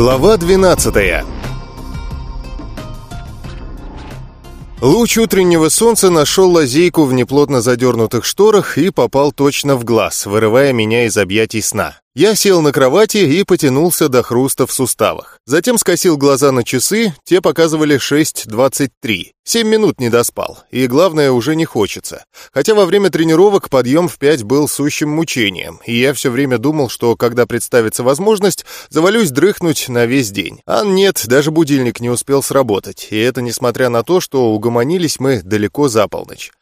Глава 12 Луч утреннего солнца нашел лазейку в неплотно задернутых шторах и попал точно в глаз, вырывая меня из объятий сна. Я сел на кровати и потянулся до хруста в суставах. Затем скосил глаза на часы, те показывали 6.23. Семь минут не доспал, и главное, уже не хочется. Хотя во время тренировок подъем в 5 был сущим мучением, и я все время думал, что когда представится возможность, завалюсь дрыхнуть на весь день. А нет, даже будильник не успел сработать, и это несмотря на то, что угомонились мы далеко за полночь.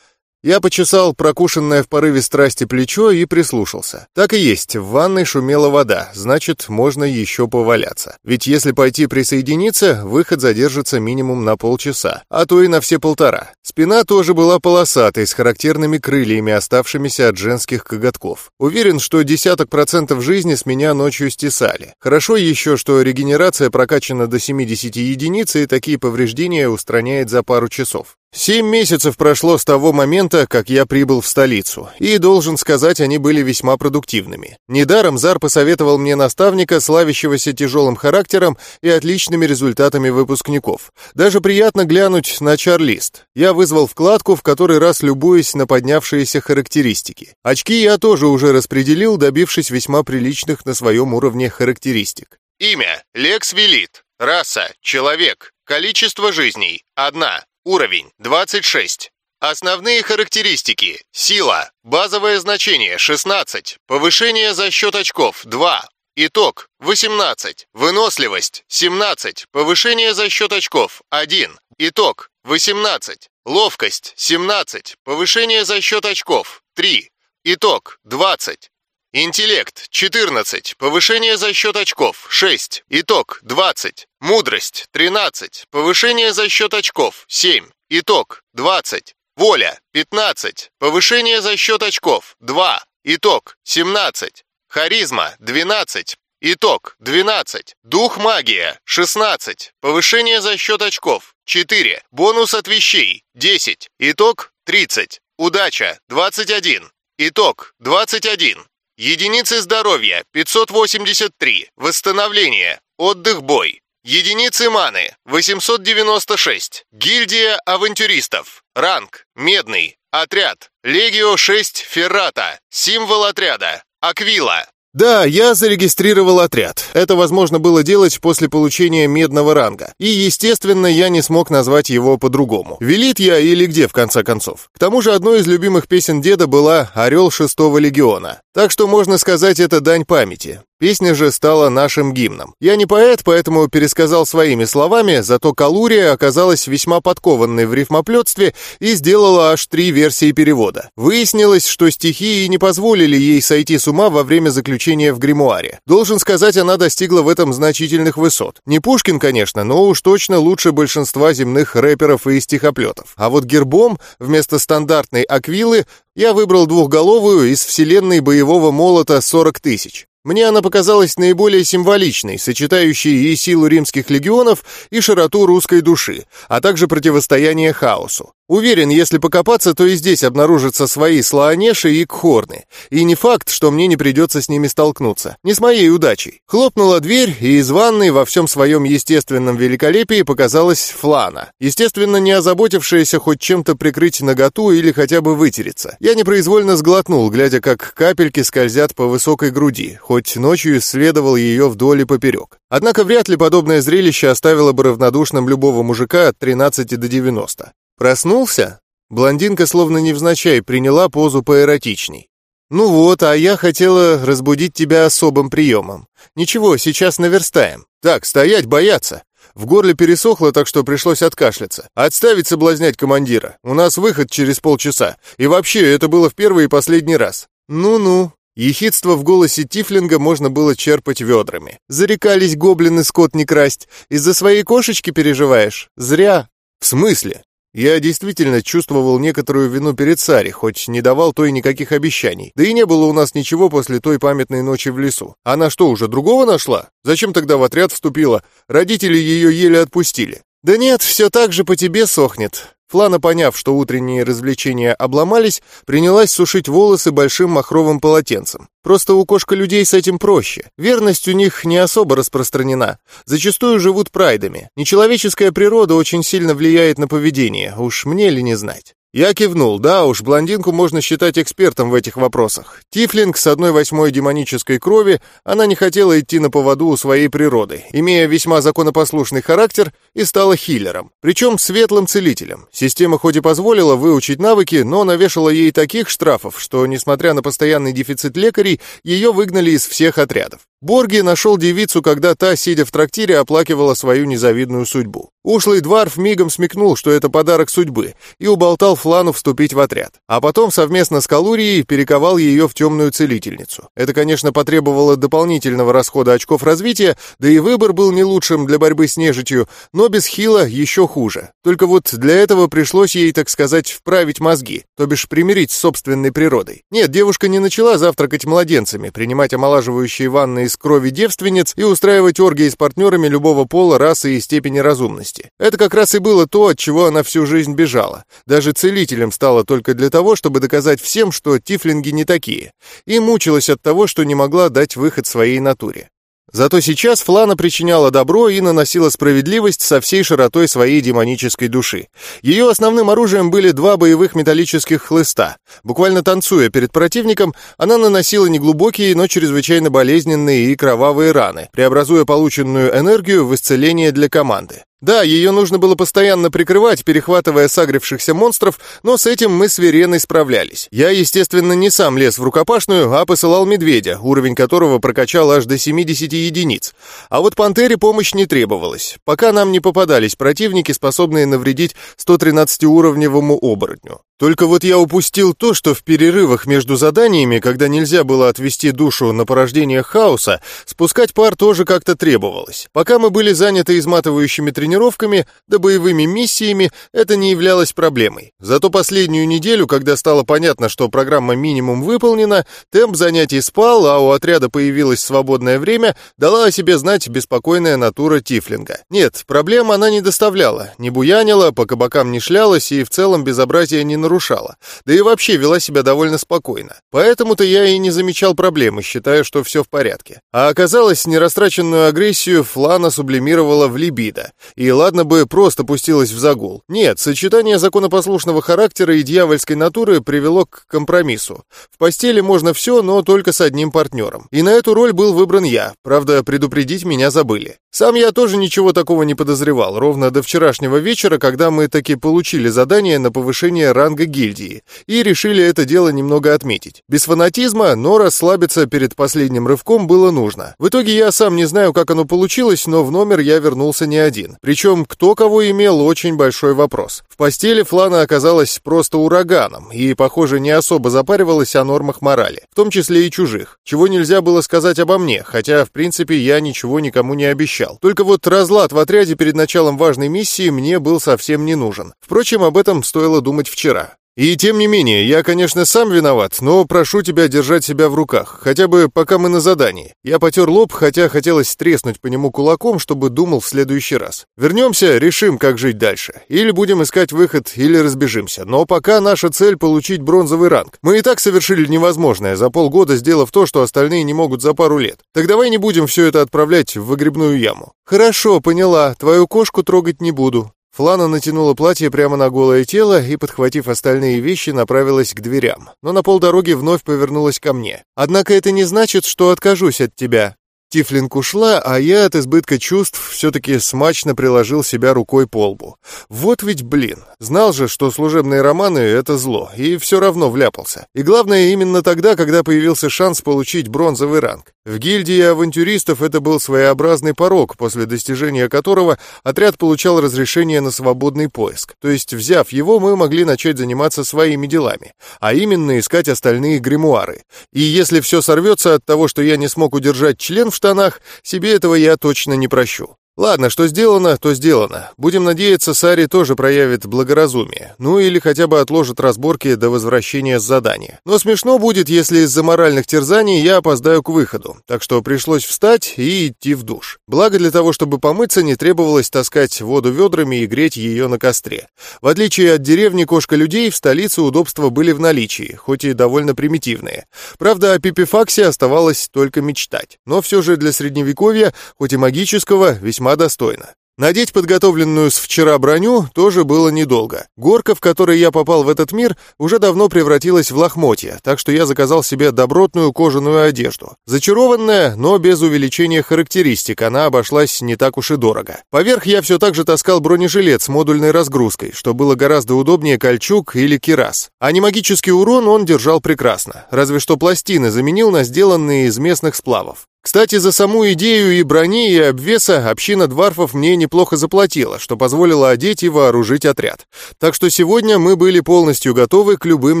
Я почесал прокушенное в порыве страсти плечо и прислушался. Так и есть, в ванной шумела вода, значит, можно еще поваляться. Ведь если пойти присоединиться, выход задержится минимум на полчаса, а то и на все полтора. Спина тоже была полосатой, с характерными крыльями, оставшимися от женских коготков. Уверен, что десяток процентов жизни с меня ночью стесали. Хорошо еще, что регенерация прокачана до 70 единиц, и такие повреждения устраняет за пару часов. Семь месяцев прошло с того момента, как я прибыл в столицу, и, должен сказать, они были весьма продуктивными. Недаром Зар посоветовал мне наставника, славящегося тяжелым характером и отличными результатами выпускников. Даже приятно глянуть на чарлист. Я вызвал вкладку, в который раз любуясь на поднявшиеся характеристики. Очки я тоже уже распределил, добившись весьма приличных на своем уровне характеристик. Имя – Лекс Велит. Раса – человек. Количество жизней – одна. Уровень 26. Основные характеристики. Сила. Базовое значение 16. Повышение за счет очков 2. Итог 18. Выносливость 17. Повышение за счет очков 1. Итог 18. Ловкость 17. Повышение за счет очков 3. Итог 20. Интеллект 14. Повышение за счет очков 6. Итог 20. Мудрость 13. Повышение за счет очков 7. Итог 20. Воля 15. Повышение за счет очков 2. Итог 17. Харизма 12. Итог 12. Дух магия 16. Повышение за счет очков 4. Бонус от вещей 10. Итог 30. Удача 21. Итог 21. Единицы здоровья 583. Восстановление. Отдых бой. Единицы маны 896. Гильдия авантюристов. Ранг медный. Отряд Легио 6 Феррата. Символ отряда Аквила. Да, я зарегистрировал отряд. Это возможно было делать после получения медного ранга. И, естественно, я не смог назвать его по-другому. Велит я или где, в конце концов. К тому же одной из любимых песен деда была «Орел шестого легиона». Так что, можно сказать, это дань памяти. Песня же стала нашим гимном. Я не поэт, поэтому пересказал своими словами, зато Калурия оказалась весьма подкованной в рифмоплетстве и сделала аж три версии перевода. Выяснилось, что стихии не позволили ей сойти с ума во время заключения в гримуаре. Должен сказать, она достигла в этом значительных высот. Не Пушкин, конечно, но уж точно лучше большинства земных рэперов и стихоплетов. А вот гербом вместо стандартной аквилы я выбрал двухголовую из вселенной боевого молота 40 тысяч. Мне она показалась наиболее символичной, сочетающей и силу римских легионов, и широту русской души, а также противостояние хаосу. Уверен, если покопаться, то и здесь обнаружатся свои слоонеши и кхорны. И не факт, что мне не придется с ними столкнуться. Не с моей удачей. Хлопнула дверь, и из ванной во всем своем естественном великолепии показалась Флана. Естественно, не озаботившаяся хоть чем-то прикрыть наготу или хотя бы вытереться. Я непроизвольно сглотнул, глядя, как капельки скользят по высокой груди, хоть ночью исследовал ее вдоль и поперек. Однако вряд ли подобное зрелище оставило бы равнодушным любого мужика от 13 до 90. Проснулся? Блондинка словно невзначай приняла позу поэротичней. «Ну вот, а я хотела разбудить тебя особым приемом. Ничего, сейчас наверстаем. Так, стоять, бояться!» В горле пересохло, так что пришлось откашляться. «Отставить соблазнять командира. У нас выход через полчаса. И вообще, это было в первый и последний раз». «Ну-ну». Ехидство в голосе Тифлинга можно было черпать ведрами. Зарекались гоблины скот не красть. Из-за своей кошечки переживаешь? Зря. В смысле? Я действительно чувствовал некоторую вину перед Сари, хоть не давал той никаких обещаний. Да и не было у нас ничего после той памятной ночи в лесу. Она что, уже другого нашла? Зачем тогда в отряд вступила? Родители ее еле отпустили. «Да нет, все так же по тебе сохнет». Флана, поняв, что утренние развлечения обломались, принялась сушить волосы большим махровым полотенцем. Просто у кошка людей с этим проще. Верность у них не особо распространена. Зачастую живут прайдами. Нечеловеческая природа очень сильно влияет на поведение, уж мне ли не знать. Я кивнул, да уж, блондинку можно считать экспертом в этих вопросах. Тифлинг с одной восьмой демонической крови, она не хотела идти на поводу у своей природы, имея весьма законопослушный характер и стала хиллером, причем светлым целителем. Система хоть и позволила выучить навыки, но навешала ей таких штрафов, что, несмотря на постоянный дефицит лекарей, ее выгнали из всех отрядов. Борги нашел девицу, когда та, сидя в трактире, оплакивала свою незавидную судьбу. Ушлый дворф мигом смекнул, что это подарок судьбы, и уболтал Флану вступить в отряд. А потом совместно с Калурией перековал ее в темную целительницу. Это, конечно, потребовало дополнительного расхода очков развития, да и выбор был не лучшим для борьбы с нежитью, но без хила еще хуже. Только вот для этого пришлось ей, так сказать, вправить мозги, то бишь примирить с собственной природой. Нет, девушка не начала завтракать младенцами, принимать омолаживающие ванны из крови девственниц и устраивать оргии с партнерами любого пола, расы и степени разумности. Это как раз и было то, от чего она всю жизнь бежала. Даже целителем стала только для того, чтобы доказать всем, что тифлинги не такие. И мучилась от того, что не могла дать выход своей натуре. Зато сейчас Флана причиняла добро и наносила справедливость со всей широтой своей демонической души. Ее основным оружием были два боевых металлических хлыста. Буквально танцуя перед противником, она наносила неглубокие, но чрезвычайно болезненные и кровавые раны, преобразуя полученную энергию в исцеление для команды. Да, ее нужно было постоянно прикрывать, перехватывая сагрившихся монстров, но с этим мы с Вереной справлялись. Я, естественно, не сам лез в рукопашную, а посылал медведя, уровень которого прокачал аж до 70 единиц. А вот пантере помощь не требовалась, пока нам не попадались противники, способные навредить 113-уровневому оборотню. Только вот я упустил то, что в перерывах между заданиями, когда нельзя было отвести душу на порождение хаоса, спускать пар тоже как-то требовалось. Пока мы были заняты изматывающими тренировками да боевыми миссиями, это не являлось проблемой. Зато последнюю неделю, когда стало понятно, что программа минимум выполнена, темп занятий спал, а у отряда появилось свободное время, дала о себе знать беспокойная натура Тифлинга. Нет, проблем она не доставляла, не буянила, по кабакам не шлялась и в целом безобразие не нарушала, да и вообще вела себя довольно спокойно. Поэтому-то я и не замечал проблемы, считая, что все в порядке. А оказалось, нерастраченную агрессию Флана сублимировала в либидо. И ладно бы просто пустилась в загул. Нет, сочетание законопослушного характера и дьявольской натуры привело к компромиссу. В постели можно все, но только с одним партнером. И на эту роль был выбран я, правда, предупредить меня забыли. Сам я тоже ничего такого не подозревал, ровно до вчерашнего вечера, когда мы таки получили задание на повышение ранга гильдии, и решили это дело немного отметить. Без фанатизма, но расслабиться перед последним рывком было нужно. В итоге я сам не знаю, как оно получилось, но в номер я вернулся не один. Причем кто кого имел, очень большой вопрос. В постели Флана оказалась просто ураганом, и, похоже, не особо запаривалась о нормах морали, в том числе и чужих, чего нельзя было сказать обо мне, хотя, в принципе, я ничего никому не обещал. Только вот разлад в отряде перед началом важной миссии мне был совсем не нужен. Впрочем, об этом стоило думать вчера. И тем не менее, я, конечно, сам виноват, но прошу тебя держать себя в руках, хотя бы пока мы на задании. Я потер лоб, хотя хотелось треснуть по нему кулаком, чтобы думал в следующий раз. Вернемся, решим, как жить дальше. Или будем искать выход, или разбежимся. Но пока наша цель — получить бронзовый ранг. Мы и так совершили невозможное, за полгода сделав то, что остальные не могут за пару лет. Так давай не будем все это отправлять в выгребную яму. Хорошо, поняла. Твою кошку трогать не буду. Флана натянула платье прямо на голое тело и, подхватив остальные вещи, направилась к дверям, но на полдороги вновь повернулась ко мне. «Однако это не значит, что откажусь от тебя. Тифлинг ушла, а я от избытка чувств все-таки смачно приложил себя рукой по лбу. Вот ведь, блин, знал же, что служебные романы — это зло, и все равно вляпался. И главное, именно тогда, когда появился шанс получить бронзовый ранг. В гильдии авантюристов это был своеобразный порог, после достижения которого отряд получал разрешение на свободный поиск. То есть, взяв его, мы могли начать заниматься своими делами, а именно искать остальные гримуары. И если все сорвется от того, что я не смог удержать член в штанах, себе этого я точно не прощу. Ладно, что сделано, то сделано. Будем надеяться, Сари тоже проявит благоразумие. Ну или хотя бы отложит разборки до возвращения с задания. Но смешно будет, если из-за моральных терзаний я опоздаю к выходу. Так что пришлось встать и идти в душ. Благо для того, чтобы помыться, не требовалось таскать воду ведрами и греть ее на костре. В отличие от деревни кошка-людей, в столице удобства были в наличии, хоть и довольно примитивные. Правда, о пипифаксе оставалось только мечтать. Но все же для средневековья, хоть и магического, весьма весьма достойно. Надеть подготовленную с вчера броню тоже было недолго. Горка, в которой я попал в этот мир, уже давно превратилась в лохмотья, так что я заказал себе добротную кожаную одежду. Зачарованная, но без увеличения характеристик, она обошлась не так уж и дорого. Поверх я все так же таскал бронежилет с модульной разгрузкой, что было гораздо удобнее кольчуг или кирас. А не магический урон он держал прекрасно, разве что пластины заменил на сделанные из местных сплавов. Кстати, за саму идею и брони, и обвеса община дварфов мне неплохо заплатила, что позволило одеть и вооружить отряд. Так что сегодня мы были полностью готовы к любым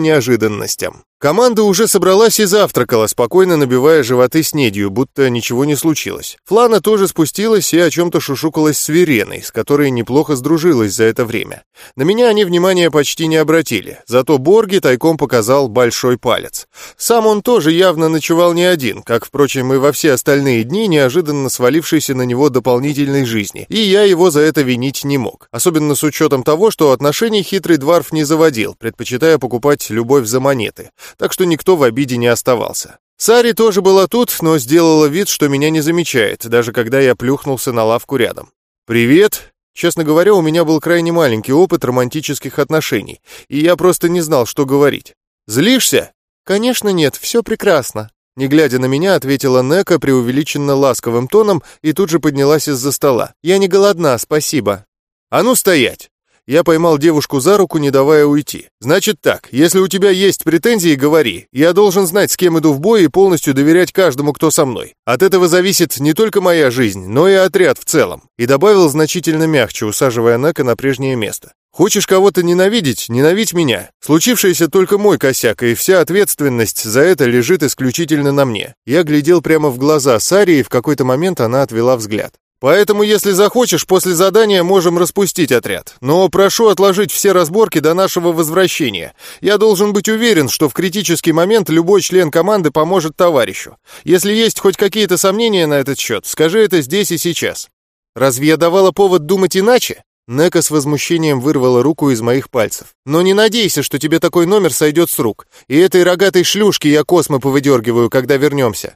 неожиданностям. Команда уже собралась и завтракала, спокойно набивая животы снедью, будто ничего не случилось. Флана тоже спустилась и о чем-то шушукалась с Вереной, с которой неплохо сдружилась за это время. На меня они внимания почти не обратили, зато Борги тайком показал большой палец. Сам он тоже явно ночевал не один, как, впрочем, и во все остальные дни, неожиданно свалившейся на него дополнительной жизни, и я его за это винить не мог. Особенно с учетом того, что отношений хитрый дворф не заводил, предпочитая покупать любовь за монеты так что никто в обиде не оставался. Сари тоже была тут, но сделала вид, что меня не замечает, даже когда я плюхнулся на лавку рядом. «Привет!» Честно говоря, у меня был крайне маленький опыт романтических отношений, и я просто не знал, что говорить. «Злишься?» «Конечно нет, все прекрасно», не глядя на меня, ответила Нека преувеличенно ласковым тоном и тут же поднялась из-за стола. «Я не голодна, спасибо». «А ну стоять!» Я поймал девушку за руку, не давая уйти. «Значит так, если у тебя есть претензии, говори. Я должен знать, с кем иду в бой и полностью доверять каждому, кто со мной. От этого зависит не только моя жизнь, но и отряд в целом». И добавил значительно мягче, усаживая Нека на прежнее место. Хочешь кого-то ненавидеть, ненавидь меня. Случившееся только мой косяк, и вся ответственность за это лежит исключительно на мне. Я глядел прямо в глаза Сари, и в какой-то момент она отвела взгляд. Поэтому, если захочешь, после задания можем распустить отряд. Но прошу отложить все разборки до нашего возвращения. Я должен быть уверен, что в критический момент любой член команды поможет товарищу. Если есть хоть какие-то сомнения на этот счет, скажи это здесь и сейчас. Разве я давала повод думать иначе? Нека с возмущением вырвала руку из моих пальцев. «Но не надейся, что тебе такой номер сойдет с рук. И этой рогатой шлюшки я космо повыдергиваю, когда вернемся.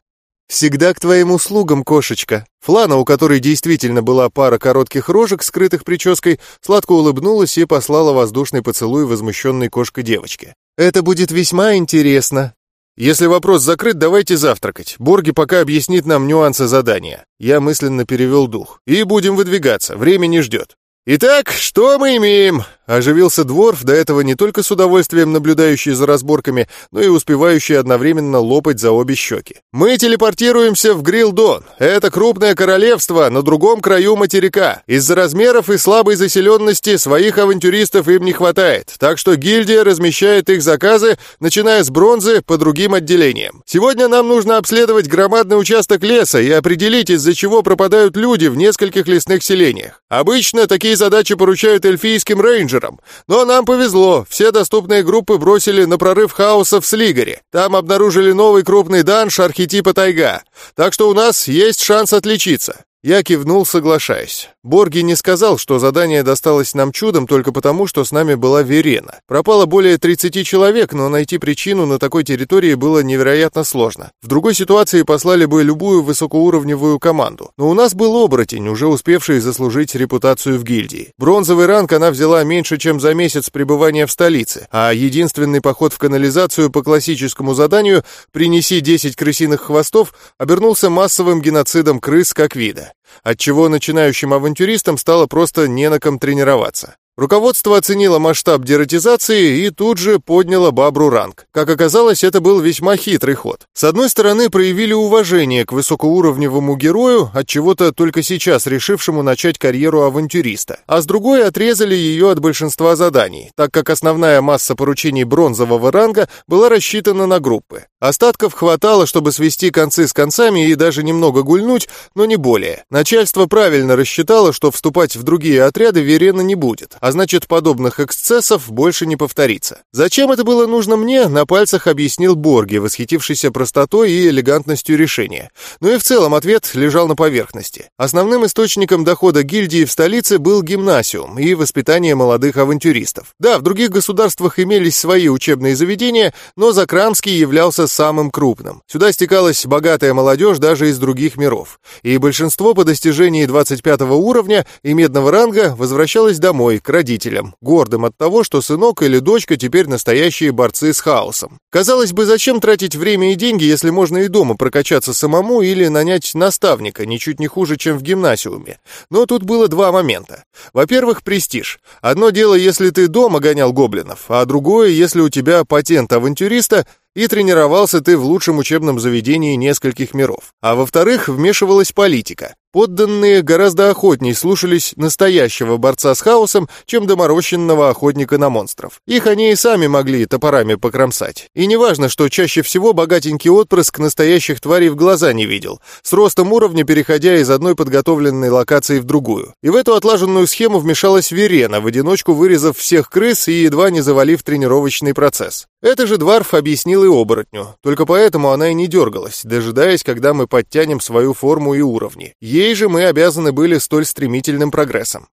«Всегда к твоим услугам, кошечка». Флана, у которой действительно была пара коротких рожек, скрытых прической, сладко улыбнулась и послала воздушный поцелуй возмущенной кошкой девочке. «Это будет весьма интересно». «Если вопрос закрыт, давайте завтракать. Борги пока объяснит нам нюансы задания». Я мысленно перевел дух. «И будем выдвигаться, время не ждет». «Итак, что мы имеем?» Оживился Дворф, до этого не только с удовольствием наблюдающий за разборками, но и успевающий одновременно лопать за обе щеки. «Мы телепортируемся в Грилдон. Это крупное королевство на другом краю материка. Из-за размеров и слабой заселенности своих авантюристов им не хватает, так что гильдия размещает их заказы, начиная с бронзы по другим отделениям. Сегодня нам нужно обследовать громадный участок леса и определить, из-за чего пропадают люди в нескольких лесных селениях. Обычно такие задачи поручают эльфийским рейнджерам. Но нам повезло, все доступные группы бросили на прорыв хаоса в Слигаре. Там обнаружили новый крупный данж архетипа тайга. Так что у нас есть шанс отличиться. Я кивнул, соглашаясь. Борги не сказал, что задание досталось нам чудом только потому, что с нами была Верена. Пропало более 30 человек, но найти причину на такой территории было невероятно сложно. В другой ситуации послали бы любую высокоуровневую команду. Но у нас был оборотень, уже успевший заслужить репутацию в гильдии. Бронзовый ранг она взяла меньше, чем за месяц пребывания в столице, а единственный поход в канализацию по классическому заданию «Принеси 10 крысиных хвостов» обернулся массовым геноцидом крыс как вида отчего начинающим авантюристам стало просто не на ком тренироваться. Руководство оценило масштаб дератизации и тут же подняло Бабру ранг. Как оказалось, это был весьма хитрый ход. С одной стороны, проявили уважение к высокоуровневому герою, от чего-то только сейчас решившему начать карьеру авантюриста, а с другой отрезали ее от большинства заданий, так как основная масса поручений бронзового ранга была рассчитана на группы. Остатков хватало, чтобы свести концы с концами и даже немного гульнуть, но не более. Начальство правильно рассчитало, что вступать в другие отряды Верена не будет, а значит подобных эксцессов больше не повторится. Зачем это было нужно мне, на пальцах объяснил Борги, восхитившийся простотой и элегантностью решения. Но и в целом ответ лежал на поверхности. Основным источником дохода гильдии в столице был гимнасиум и воспитание молодых авантюристов. Да, в других государствах имелись свои учебные заведения, но Закрамский являлся самым крупным. Сюда стекалась богатая молодежь даже из других миров. И большинство по достижении 25 уровня и медного ранга возвращалось домой, к родителям, гордым от того, что сынок или дочка теперь настоящие борцы с хаосом. Казалось бы, зачем тратить время и деньги, если можно и дома прокачаться самому или нанять наставника, ничуть не хуже, чем в гимнасиуме. Но тут было два момента. Во-первых, престиж. Одно дело, если ты дома гонял гоблинов, а другое, если у тебя патент авантюриста, и тренировался ты в лучшем учебном заведении нескольких миров. А во-вторых, вмешивалась политика. Подданные гораздо охотней слушались настоящего борца с хаосом, чем доморощенного охотника на монстров. Их они и сами могли топорами покромсать. И неважно, что чаще всего богатенький отпрыск настоящих тварей в глаза не видел, с ростом уровня переходя из одной подготовленной локации в другую. И в эту отлаженную схему вмешалась Верена, в одиночку вырезав всех крыс и едва не завалив тренировочный процесс. Это же Дварф объяснил и оборотню, только поэтому она и не дергалась, дожидаясь, когда мы подтянем свою форму и уровни. Ей же мы обязаны были столь стремительным прогрессом.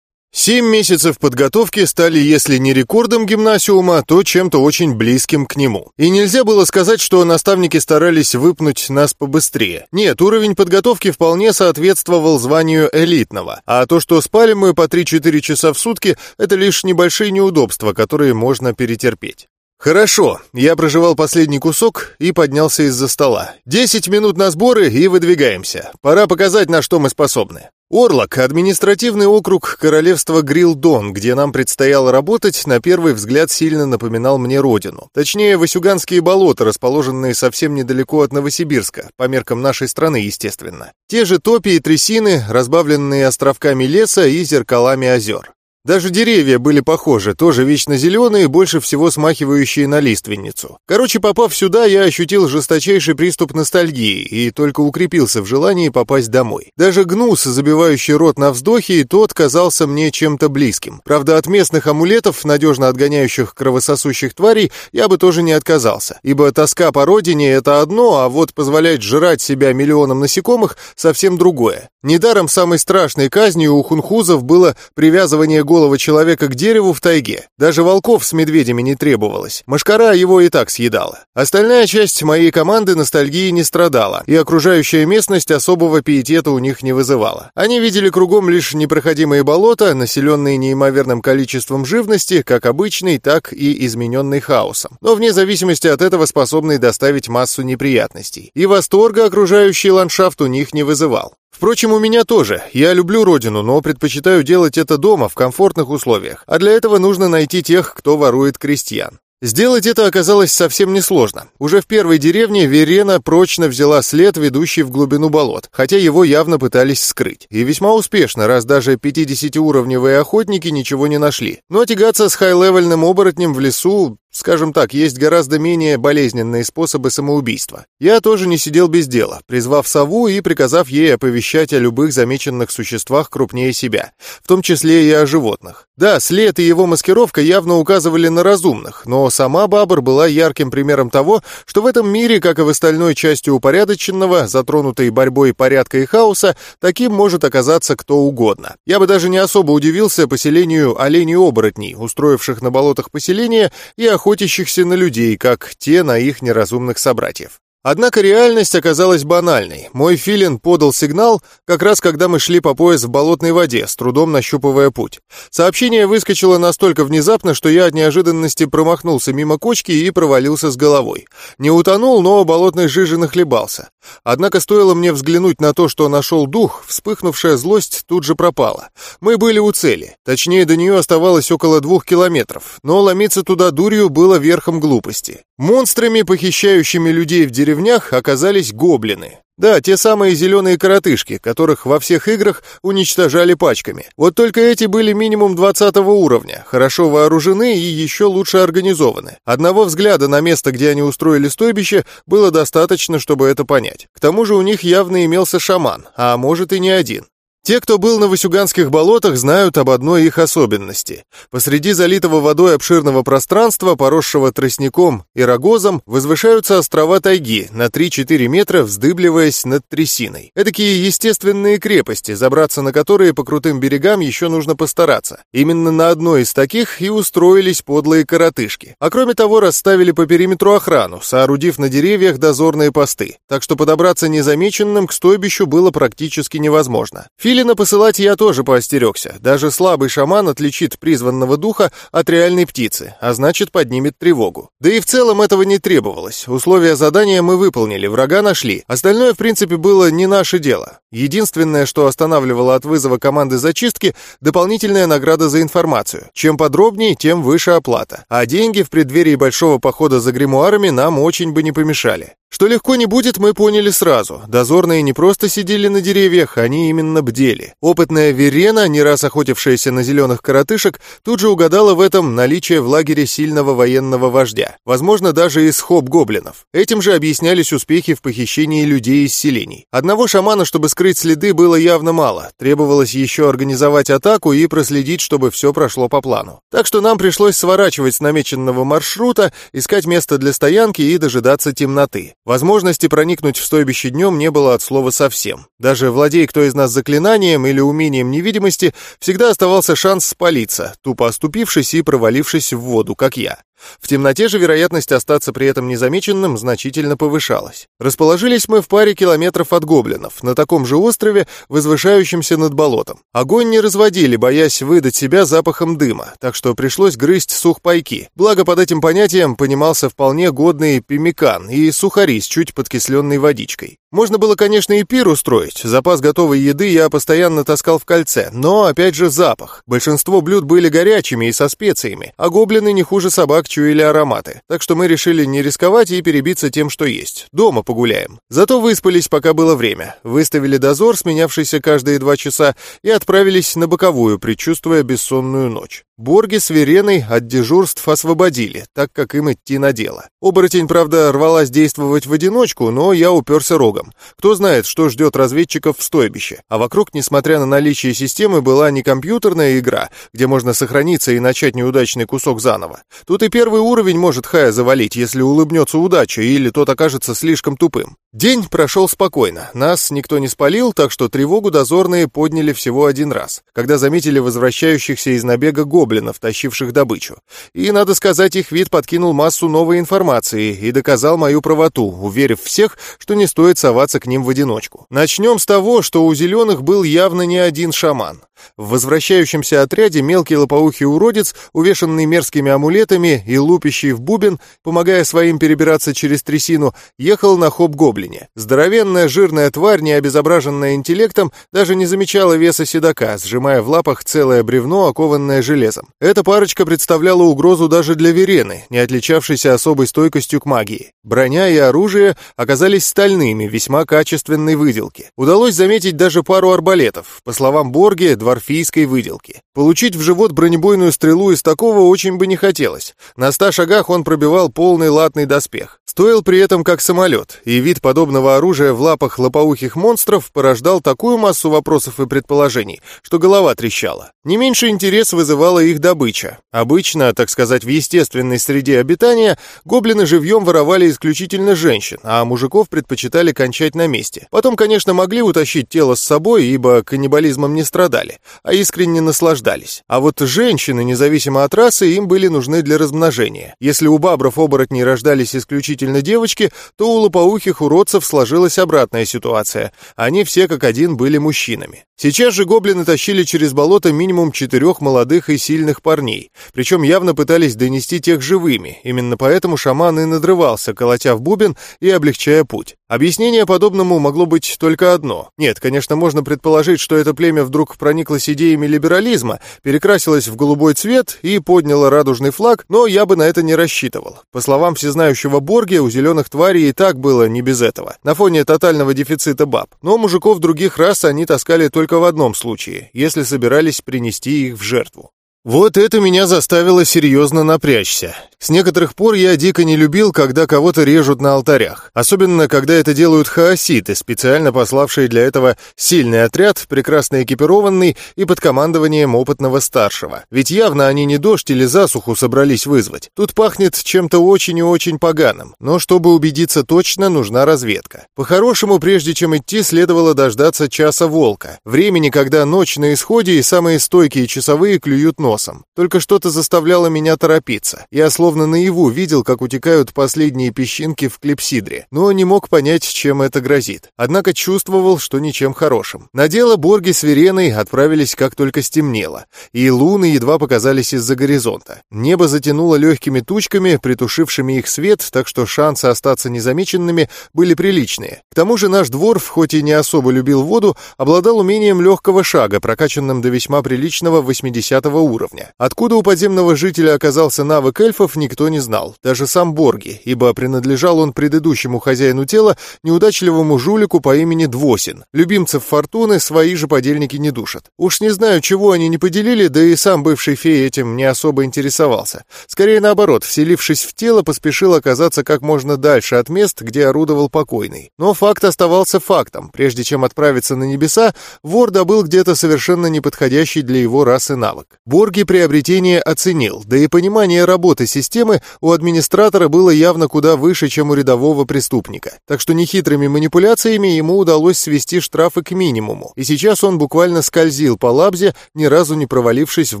Семь месяцев подготовки стали, если не рекордом гимнасиума, то чем-то очень близким к нему. И нельзя было сказать, что наставники старались выпнуть нас побыстрее. Нет, уровень подготовки вполне соответствовал званию элитного, а то, что спали мы по 3-4 часа в сутки, это лишь небольшие неудобства, которые можно перетерпеть. «Хорошо». Я проживал последний кусок и поднялся из-за стола. «Десять минут на сборы и выдвигаемся. Пора показать, на что мы способны». Орлок — административный округ королевства Грилдон, где нам предстояло работать, на первый взгляд сильно напоминал мне родину. Точнее, Васюганские болота, расположенные совсем недалеко от Новосибирска, по меркам нашей страны, естественно. Те же топи и трясины, разбавленные островками леса и зеркалами озер. Даже деревья были похожи, тоже вечно зеленые, больше всего смахивающие на лиственницу. Короче, попав сюда, я ощутил жесточайший приступ ностальгии и только укрепился в желании попасть домой. Даже гнус, забивающий рот на вздохе, и тот казался мне чем-то близким. Правда, от местных амулетов, надежно отгоняющих кровососущих тварей, я бы тоже не отказался, ибо тоска по родине — это одно, а вот позволять жрать себя миллионам насекомых — совсем другое. Недаром самой страшной казнью у хунхузов было привязывание головы голого человека к дереву в тайге. Даже волков с медведями не требовалось. Мошкара его и так съедала. Остальная часть моей команды ностальгии не страдала, и окружающая местность особого пиетета у них не вызывала. Они видели кругом лишь непроходимые болота, населенные неимоверным количеством живности, как обычный, так и измененный хаосом. Но вне зависимости от этого способный доставить массу неприятностей. И восторга окружающий ландшафт у них не вызывал. Впрочем, у меня тоже. Я люблю родину, но предпочитаю делать это дома, в комфортных условиях. А для этого нужно найти тех, кто ворует крестьян. Сделать это оказалось совсем несложно. Уже в первой деревне Верена прочно взяла след, ведущий в глубину болот, хотя его явно пытались скрыть. И весьма успешно, раз даже 50-уровневые охотники ничего не нашли. Но тягаться с хай-левельным оборотнем в лесу Скажем так, есть гораздо менее болезненные способы самоубийства. Я тоже не сидел без дела, призвав сову и приказав ей оповещать о любых замеченных существах крупнее себя, в том числе и о животных. Да, след и его маскировка явно указывали на разумных, но сама Бабр была ярким примером того, что в этом мире, как и в остальной части упорядоченного, затронутой борьбой порядка и хаоса, таким может оказаться кто угодно. Я бы даже не особо удивился поселению оленей-оборотней, устроивших на болотах поселения и охотников охотящихся на людей, как те на их неразумных собратьев. Однако реальность оказалась банальной. Мой филин подал сигнал, как раз когда мы шли по пояс в болотной воде, с трудом нащупывая путь. Сообщение выскочило настолько внезапно, что я от неожиданности промахнулся мимо кочки и провалился с головой. Не утонул, но болотной жижи нахлебался. Однако стоило мне взглянуть на то, что нашел дух, вспыхнувшая злость тут же пропала. Мы были у цели. Точнее, до нее оставалось около двух километров, но ломиться туда дурью было верхом глупости. Монстрами, похищающими людей в деревнях, оказались гоблины. Да, те самые зеленые коротышки, которых во всех играх уничтожали пачками. Вот только эти были минимум 20 уровня, хорошо вооружены и еще лучше организованы. Одного взгляда на место, где они устроили стойбище, было достаточно, чтобы это понять. К тому же у них явно имелся шаман, а может и не один. Те, кто был на Васюганских болотах, знают об одной их особенности. Посреди залитого водой обширного пространства, поросшего тростником и рогозом, возвышаются острова тайги на 3-4 метра, вздыбливаясь над трясиной. Эдакие естественные крепости, забраться на которые по крутым берегам еще нужно постараться. Именно на одной из таких и устроились подлые коротышки. А кроме того, расставили по периметру охрану, соорудив на деревьях дозорные посты. Так что подобраться незамеченным к стойбищу было практически невозможно. Филина посылать я тоже поостерегся. Даже слабый шаман отличит призванного духа от реальной птицы, а значит поднимет тревогу. Да и в целом этого не требовалось. Условия задания мы выполнили, врага нашли. Остальное, в принципе, было не наше дело. Единственное, что останавливало от вызова команды зачистки, дополнительная награда за информацию. Чем подробнее, тем выше оплата. А деньги в преддверии большого похода за гримуарами нам очень бы не помешали. Что легко не будет, мы поняли сразу. Дозорные не просто сидели на деревьях, они именно бдели. Опытная Верена, не раз охотившаяся на зеленых коротышек, тут же угадала в этом наличие в лагере сильного военного вождя. Возможно, даже из хоп-гоблинов. Этим же объяснялись успехи в похищении людей из селений. Одного шамана, чтобы скрыть следы, было явно мало. Требовалось еще организовать атаку и проследить, чтобы все прошло по плану. Так что нам пришлось сворачивать с намеченного маршрута, искать место для стоянки и дожидаться темноты. Возможности проникнуть в стойбище днем не было от слова совсем. Даже владей кто из нас заклинанием или умением невидимости, всегда оставался шанс спалиться, тупо оступившись и провалившись в воду, как я. В темноте же вероятность остаться при этом незамеченным значительно повышалась. Расположились мы в паре километров от гоблинов, на таком же острове, возвышающемся над болотом. Огонь не разводили, боясь выдать себя запахом дыма, так что пришлось грызть сухпайки. Благо под этим понятием понимался вполне годный пимикан и сухари с чуть подкисленной водичкой. Можно было, конечно, и пир устроить. Запас готовой еды я постоянно таскал в кольце, но, опять же, запах. Большинство блюд были горячими и со специями, а гоблины не хуже собак чуяли ароматы. Так что мы решили не рисковать и перебиться тем, что есть. Дома погуляем. Зато выспались, пока было время. Выставили дозор, сменявшийся каждые два часа, и отправились на боковую, предчувствуя бессонную ночь. Борги с Вереной от дежурств освободили, так как им идти на дело. Оборотень, правда, рвалась действовать в одиночку, но я уперся рогом. Кто знает, что ждет разведчиков в стойбище. А вокруг, несмотря на наличие системы, была не компьютерная игра, где можно сохраниться и начать неудачный кусок заново. Тут и первый уровень может Хая завалить, если улыбнется удача, или тот окажется слишком тупым. День прошел спокойно. Нас никто не спалил, так что тревогу дозорные подняли всего один раз, когда заметили возвращающихся из набега гоблинов, тащивших добычу. И, надо сказать, их вид подкинул массу новой информации и доказал мою правоту, уверив всех, что не стоит соваться к ним в одиночку. Начнем с того, что у зеленых был явно не один шаман. В возвращающемся отряде мелкий лопоухий уродец, увешанный мерзкими амулетами и лупящий в бубен, помогая своим перебираться через трясину, ехал на хоп-гоблине. Здоровенная жирная тварь, не обезображенная интеллектом, даже не замечала веса седока, сжимая в лапах целое бревно, окованное железом. Эта парочка представляла угрозу даже для Верены, не отличавшейся особой стойкостью к магии. Броня и оружие оказались стальными, весьма качественной выделки. Удалось заметить даже пару арбалетов. По словам Борги, дворфийской выделки. Получить в живот бронебойную стрелу из такого очень бы не хотелось. На ста шагах он пробивал полный латный доспех. Стоил при этом как самолет, и вид подобного оружия в лапах лопоухих монстров порождал такую массу вопросов и предположений, что голова трещала. Не меньше интерес вызывала их добыча. Обычно, так сказать, в естественной среде обитания, гоблины живьем воровали исключительно женщин, а мужиков предпочитали кончать на месте. Потом, конечно, могли утащить тело с собой, ибо каннибализмом не страдали, а искренне наслаждались. А вот женщины, независимо от расы, им были нужны для размножения. Если у бабров-оборотней рождались исключительно девочки, то у лопоухих уродцев сложилась обратная ситуация. Они все как один были мужчинами. Сейчас же гоблины тащили через болото минимум четырех молодых и сильных парней, причем явно пытались донести тех живыми, именно поэтому шаман и надрывался, колотя в бубен и облегчая путь. Объяснение Объяснение подобному могло быть только одно. Нет, конечно, можно предположить, что это племя вдруг прониклось идеями либерализма, перекрасилось в голубой цвет и подняло радужный флаг, но я бы на это не рассчитывал. По словам всезнающего Борги, у зеленых тварей и так было не без этого, на фоне тотального дефицита баб. Но мужиков других рас они таскали только в одном случае, если собирались принести их в жертву. Вот это меня заставило серьезно напрячься. С некоторых пор я дико не любил, когда кого-то режут на алтарях. Особенно, когда это делают хаоситы, специально пославшие для этого сильный отряд, прекрасно экипированный и под командованием опытного старшего. Ведь явно они не дождь или засуху собрались вызвать. Тут пахнет чем-то очень и очень поганым. Но чтобы убедиться точно, нужна разведка. По-хорошему, прежде чем идти, следовало дождаться часа волка. Времени, когда ночь на исходе и самые стойкие часовые клюют нос носом. Только что-то заставляло меня торопиться. Я словно наяву видел, как утекают последние песчинки в клипсидре, но не мог понять, чем это грозит. Однако чувствовал, что ничем хорошим. На дело Борги с Вереной отправились как только стемнело, и луны едва показались из-за горизонта. Небо затянуло легкими тучками, притушившими их свет, так что шансы остаться незамеченными были приличные. К тому же наш двор, хоть и не особо любил воду, обладал умением легкого шага, прокачанным до весьма приличного 80 уровня уровня. Откуда у подземного жителя оказался навык эльфов, никто не знал, даже сам Борги, ибо принадлежал он предыдущему хозяину тела, неудачливому жулику по имени Двосин. Любимцев фортуны свои же подельники не душат. Уж не знаю, чего они не поделили, да и сам бывший фей этим не особо интересовался. Скорее наоборот, вселившись в тело, поспешил оказаться как можно дальше от мест, где орудовал покойный. Но факт оставался фактом. Прежде чем отправиться на небеса, вор добыл где-то совершенно неподходящий для его расы навык. Борги Георгий приобретение оценил, да и понимание работы системы у администратора было явно куда выше, чем у рядового преступника. Так что нехитрыми манипуляциями ему удалось свести штрафы к минимуму, и сейчас он буквально скользил по лабзе, ни разу не провалившись в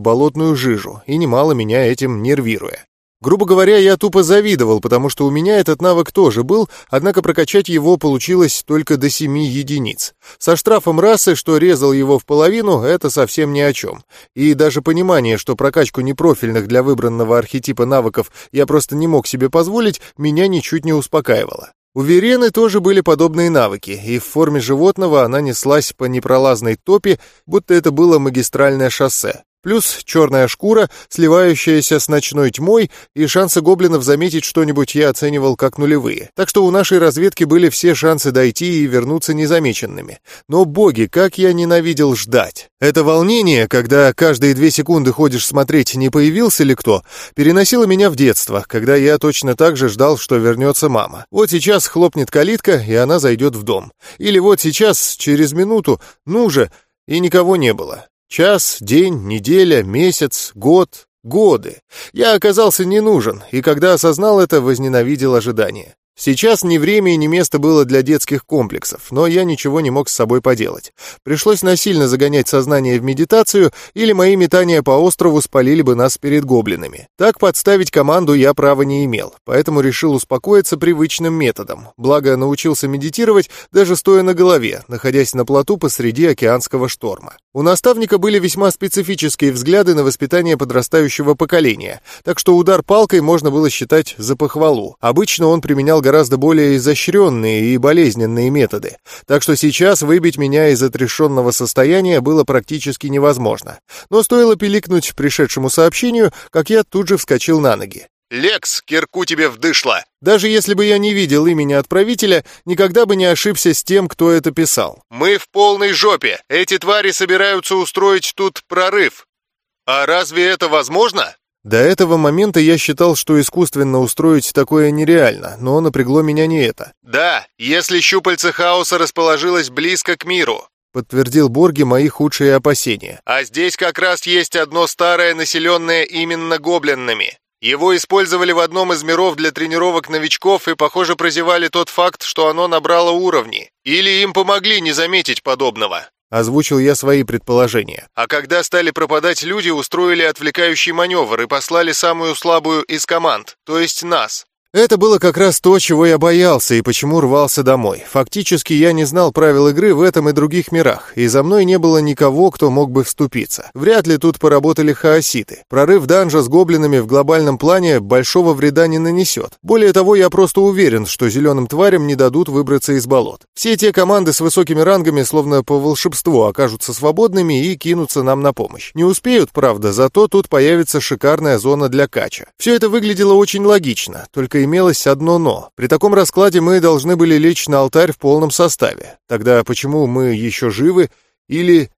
болотную жижу, и немало меня этим нервируя. Грубо говоря, я тупо завидовал, потому что у меня этот навык тоже был, однако прокачать его получилось только до 7 единиц. Со штрафом расы, что резал его в половину, это совсем ни о чем. И даже понимание, что прокачку непрофильных для выбранного архетипа навыков я просто не мог себе позволить, меня ничуть не успокаивало. У Верены тоже были подобные навыки, и в форме животного она неслась по непролазной топе, будто это было магистральное шоссе плюс черная шкура, сливающаяся с ночной тьмой, и шансы гоблинов заметить что-нибудь я оценивал как нулевые. Так что у нашей разведки были все шансы дойти и вернуться незамеченными. Но боги, как я ненавидел ждать. Это волнение, когда каждые две секунды ходишь смотреть, не появился ли кто, переносило меня в детство, когда я точно так же ждал, что вернется мама. Вот сейчас хлопнет калитка, и она зайдет в дом. Или вот сейчас, через минуту, ну же, и никого не было. Час, день, неделя, месяц, год, годы. Я оказался не нужен, и когда осознал это, возненавидел ожидание. Сейчас ни время и ни место было для детских комплексов, но я ничего не мог с собой поделать. Пришлось насильно загонять сознание в медитацию, или мои метания по острову спалили бы нас перед гоблинами. Так подставить команду я права не имел, поэтому решил успокоиться привычным методом. Благо, научился медитировать, даже стоя на голове, находясь на плоту посреди океанского шторма. У наставника были весьма специфические взгляды на воспитание подрастающего поколения, так что удар палкой можно было считать за похвалу. Обычно он применял гораздо более изощренные и болезненные методы, так что сейчас выбить меня из отрешенного состояния было практически невозможно. Но стоило пиликнуть пришедшему сообщению, как я тут же вскочил на ноги. «Лекс, кирку тебе вдышло!» Даже если бы я не видел имени отправителя, никогда бы не ошибся с тем, кто это писал. «Мы в полной жопе! Эти твари собираются устроить тут прорыв! А разве это возможно?» До этого момента я считал, что искусственно устроить такое нереально, но напрягло меня не это. «Да, если щупальце хаоса расположилось близко к миру», подтвердил Борги мои худшие опасения. «А здесь как раз есть одно старое, населенное именно гоблинами. Его использовали в одном из миров для тренировок новичков и, похоже, прозевали тот факт, что оно набрало уровни. Или им помогли не заметить подобного. Озвучил я свои предположения. А когда стали пропадать люди, устроили отвлекающий маневр и послали самую слабую из команд, то есть нас. Это было как раз то, чего я боялся и почему рвался домой. Фактически я не знал правил игры в этом и других мирах, и за мной не было никого, кто мог бы вступиться. Вряд ли тут поработали хаоситы. Прорыв данжа с гоблинами в глобальном плане большого вреда не нанесет. Более того, я просто уверен, что зеленым тварям не дадут выбраться из болот. Все те команды с высокими рангами словно по волшебству окажутся свободными и кинутся нам на помощь. Не успеют, правда, зато тут появится шикарная зона для кача. Все это выглядело очень логично, только имелось одно «но». При таком раскладе мы должны были лечь на алтарь в полном составе. Тогда почему мы еще живы? Или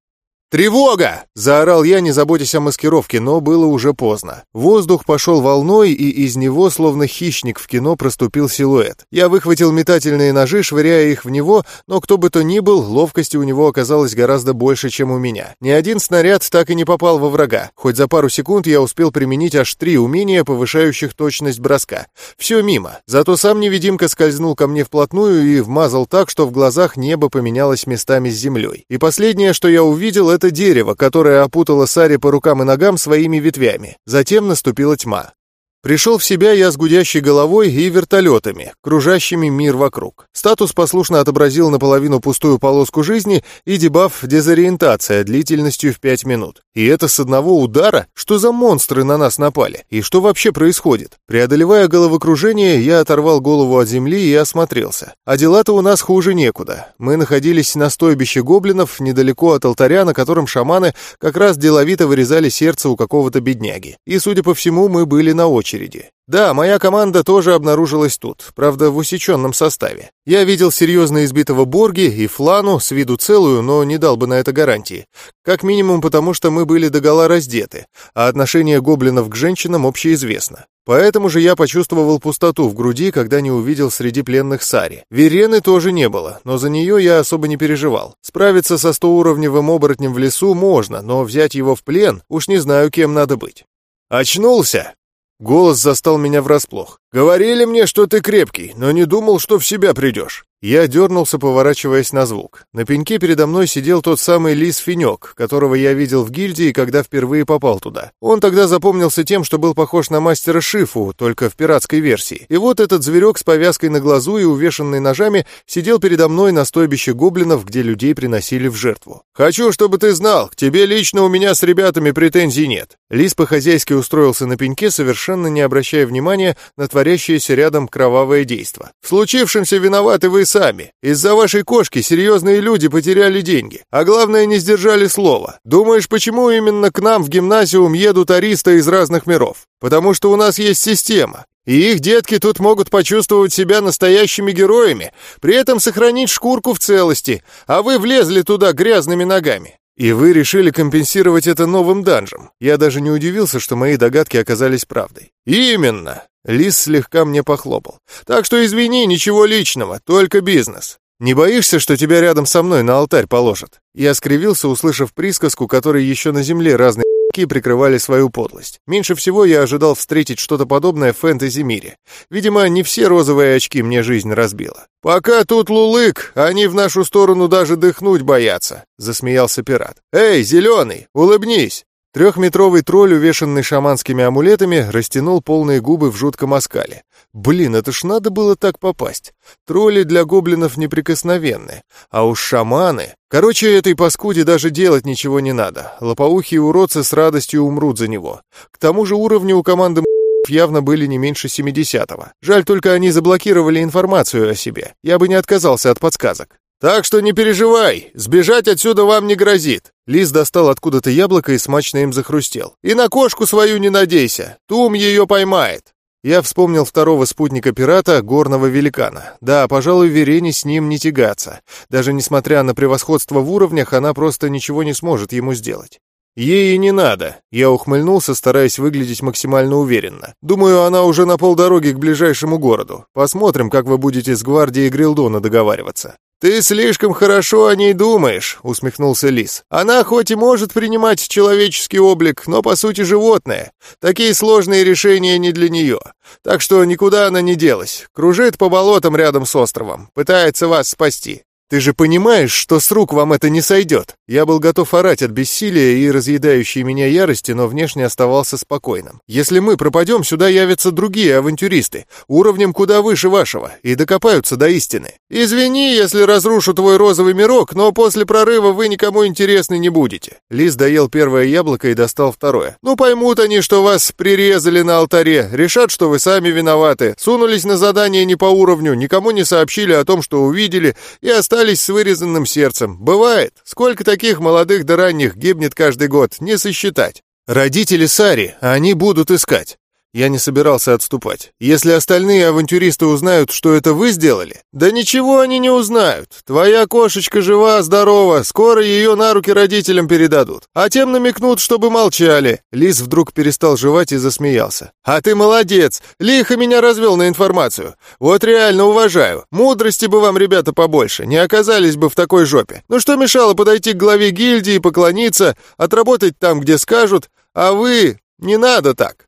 «Тревога!» — заорал я, не заботясь о маскировке, но было уже поздно. Воздух пошел волной, и из него, словно хищник в кино, проступил силуэт. Я выхватил метательные ножи, швыряя их в него, но кто бы то ни был, ловкости у него оказалось гораздо больше, чем у меня. Ни один снаряд так и не попал во врага. Хоть за пару секунд я успел применить аж три умения, повышающих точность броска. Все мимо. Зато сам невидимка скользнул ко мне вплотную и вмазал так, что в глазах небо поменялось местами с землей. И последнее, что я увидел, это дерево, которое опутало Сари по рукам и ногам своими ветвями. Затем наступила тьма. Пришел в себя я с гудящей головой и вертолетами, кружащими мир вокруг. Статус послушно отобразил наполовину пустую полоску жизни и дебаф «Дезориентация» длительностью в 5 минут. И это с одного удара? Что за монстры на нас напали? И что вообще происходит? Преодолевая головокружение, я оторвал голову от земли и осмотрелся. А дела-то у нас хуже некуда. Мы находились на стойбище гоблинов, недалеко от алтаря, на котором шаманы как раз деловито вырезали сердце у какого-то бедняги. И, судя по всему, мы были на очереди очереди. Да, моя команда тоже обнаружилась тут, правда, в усеченном составе. Я видел серьезно избитого Борги и Флану, с виду целую, но не дал бы на это гарантии. Как минимум потому, что мы были догола раздеты, а отношение гоблинов к женщинам общеизвестно. Поэтому же я почувствовал пустоту в груди, когда не увидел среди пленных Сари. Верены тоже не было, но за нее я особо не переживал. Справиться со стоуровневым оборотнем в лесу можно, но взять его в плен уж не знаю, кем надо быть. «Очнулся!» Голос застал меня врасплох. «Говорили мне, что ты крепкий, но не думал, что в себя придешь». Я дернулся, поворачиваясь на звук. На пеньке передо мной сидел тот самый лис-финек, которого я видел в гильдии, когда впервые попал туда. Он тогда запомнился тем, что был похож на мастера Шифу, только в пиратской версии. И вот этот зверек с повязкой на глазу и увешанный ножами сидел передо мной на стойбище гоблинов, где людей приносили в жертву. «Хочу, чтобы ты знал, к тебе лично у меня с ребятами претензий нет». Лис по-хозяйски устроился на пеньке, совершенно не обращая внимания на творящееся рядом кровавое действо. «В случившемся виноваты вы сами. Из-за вашей кошки серьезные люди потеряли деньги, а главное не сдержали слова. Думаешь, почему именно к нам в гимназиум едут аристы из разных миров? Потому что у нас есть система. И их детки тут могут почувствовать себя настоящими героями, при этом сохранить шкурку в целости, а вы влезли туда грязными ногами. И вы решили компенсировать это новым данжем. Я даже не удивился, что мои догадки оказались правдой. Именно. Лис слегка мне похлопал. «Так что извини, ничего личного, только бизнес. Не боишься, что тебя рядом со мной на алтарь положат?» Я скривился, услышав присказку, которой еще на земле разные прикрывали свою подлость. Меньше всего я ожидал встретить что-то подобное в фэнтези-мире. Видимо, не все розовые очки мне жизнь разбила. «Пока тут лулык, они в нашу сторону даже дыхнуть боятся», — засмеялся пират. «Эй, зеленый, улыбнись!» Трехметровый тролль, увешанный шаманскими амулетами, растянул полные губы в жутком оскале. Блин, это ж надо было так попасть. Тролли для гоблинов неприкосновенны, а уж шаманы... Короче, этой паскуде даже делать ничего не надо. Лопоухие уродцы с радостью умрут за него. К тому же уровни у команды явно были не меньше 70-го. Жаль только они заблокировали информацию о себе. Я бы не отказался от подсказок. «Так что не переживай, сбежать отсюда вам не грозит». Лис достал откуда-то яблоко и смачно им захрустел. «И на кошку свою не надейся, Тум ее поймает». Я вспомнил второго спутника пирата, горного великана. Да, пожалуй, Верене с ним не тягаться. Даже несмотря на превосходство в уровнях, она просто ничего не сможет ему сделать. «Ей и не надо», — я ухмыльнулся, стараясь выглядеть максимально уверенно. «Думаю, она уже на полдороги к ближайшему городу. Посмотрим, как вы будете с гвардией Грилдона договариваться». «Ты слишком хорошо о ней думаешь», — усмехнулся Лис. «Она хоть и может принимать человеческий облик, но по сути животное. Такие сложные решения не для нее. Так что никуда она не делась. Кружит по болотам рядом с островом. Пытается вас спасти. Ты же понимаешь, что с рук вам это не сойдет?» Я был готов орать от бессилия и разъедающей меня ярости, но внешне оставался спокойным. Если мы пропадем, сюда явятся другие авантюристы, уровнем куда выше вашего, и докопаются до истины. Извини, если разрушу твой розовый мирок, но после прорыва вы никому интересны не будете. Лис доел первое яблоко и достал второе. Ну поймут они, что вас прирезали на алтаре, решат, что вы сами виноваты, сунулись на задание не по уровню, никому не сообщили о том, что увидели, и остались с вырезанным сердцем. Бывает. Сколько таких таких молодых да ранних гибнет каждый год, не сосчитать. Родители Сари, они будут искать. Я не собирался отступать. Если остальные авантюристы узнают, что это вы сделали... Да ничего они не узнают. Твоя кошечка жива, здорова, скоро ее на руки родителям передадут. А тем намекнут, чтобы молчали. Лис вдруг перестал жевать и засмеялся. А ты молодец, лихо меня развел на информацию. Вот реально уважаю. Мудрости бы вам, ребята, побольше, не оказались бы в такой жопе. Ну что мешало подойти к главе гильдии, поклониться, отработать там, где скажут, а вы... Не надо так.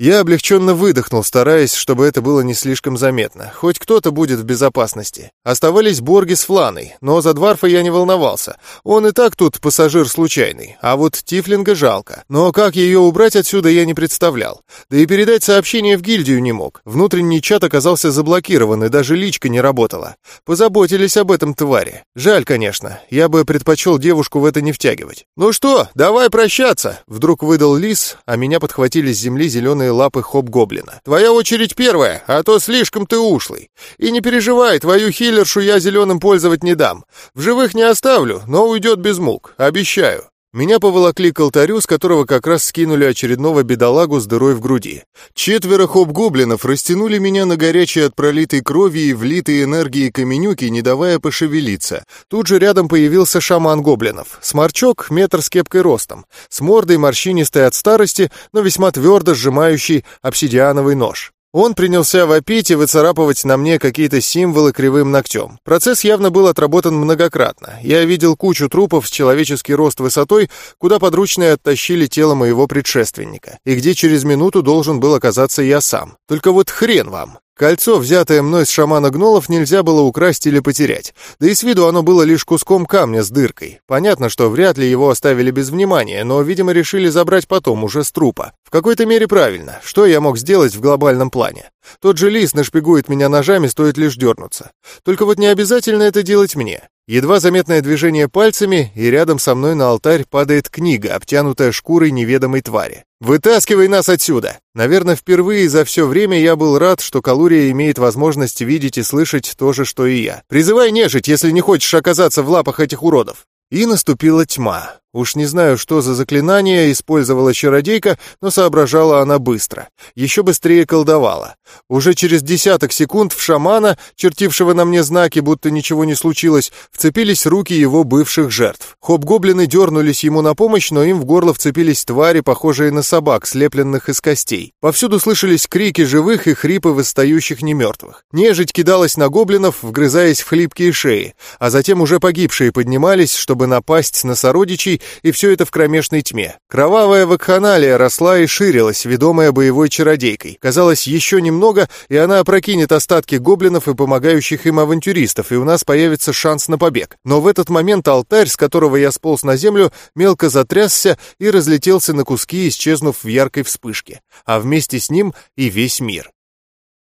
Я облегченно выдохнул, стараясь, чтобы это было не слишком заметно. Хоть кто-то будет в безопасности. Оставались Борги с Фланой, но за Дварфа я не волновался. Он и так тут пассажир случайный. А вот Тифлинга жалко. Но как ее убрать отсюда, я не представлял. Да и передать сообщение в гильдию не мог. Внутренний чат оказался заблокирован, и даже личка не работала. Позаботились об этом твари. Жаль, конечно. Я бы предпочел девушку в это не втягивать. «Ну что, давай прощаться!» Вдруг выдал лис, а меня подхватили с земли зеленые огромные лапы хоп-гоблина. «Твоя очередь первая, а то слишком ты ушлый. И не переживай, твою хиллершу я зеленым пользовать не дам. В живых не оставлю, но уйдет без мук, обещаю». Меня поволокли к алтарю, с которого как раз скинули очередного бедолагу с дырой в груди. Четверо хоп-гоблинов растянули меня на горячей от пролитой крови и влитой энергии каменюки, не давая пошевелиться. Тут же рядом появился шаман гоблинов. Сморчок, метр с кепкой ростом, с мордой морщинистой от старости, но весьма твердо сжимающий обсидиановый нож. Он принялся вопить и выцарапывать на мне какие-то символы кривым ногтем. Процесс явно был отработан многократно. Я видел кучу трупов с человеческий рост высотой, куда подручные оттащили тело моего предшественника, и где через минуту должен был оказаться я сам. Только вот хрен вам. Кольцо, взятое мной с шамана гнолов, нельзя было украсть или потерять. Да и с виду оно было лишь куском камня с дыркой. Понятно, что вряд ли его оставили без внимания, но, видимо, решили забрать потом, уже с трупа. В какой-то мере правильно. Что я мог сделать в глобальном плане? Тот же лис нашпигует меня ножами, стоит лишь дернуться. Только вот не обязательно это делать мне. Едва заметное движение пальцами, и рядом со мной на алтарь падает книга, обтянутая шкурой неведомой твари. «Вытаскивай нас отсюда!» Наверное, впервые за все время я был рад, что Калурия имеет возможность видеть и слышать то же, что и я. «Призывай нежить, если не хочешь оказаться в лапах этих уродов!» И наступила тьма. Уж не знаю, что за заклинание использовала чародейка, но соображала она быстро. Еще быстрее колдовала. Уже через десяток секунд в шамана, чертившего на мне знаки, будто ничего не случилось, вцепились руки его бывших жертв. Хоп-гоблины дернулись ему на помощь, но им в горло вцепились твари, похожие на собак, слепленных из костей. Повсюду слышались крики живых и хрипы восстающих немертвых. Нежить кидалась на гоблинов, вгрызаясь в хлипкие шеи, а затем уже погибшие поднимались, чтобы напасть на сородичей и все это в кромешной тьме. Кровавая вакханалия росла и ширилась, ведомая боевой чародейкой. Казалось, еще немного, и она опрокинет остатки гоблинов и помогающих им авантюристов, и у нас появится шанс на побег. Но в этот момент алтарь, с которого я сполз на землю, мелко затрясся и разлетелся на куски, исчезнув в яркой вспышке. А вместе с ним и весь мир.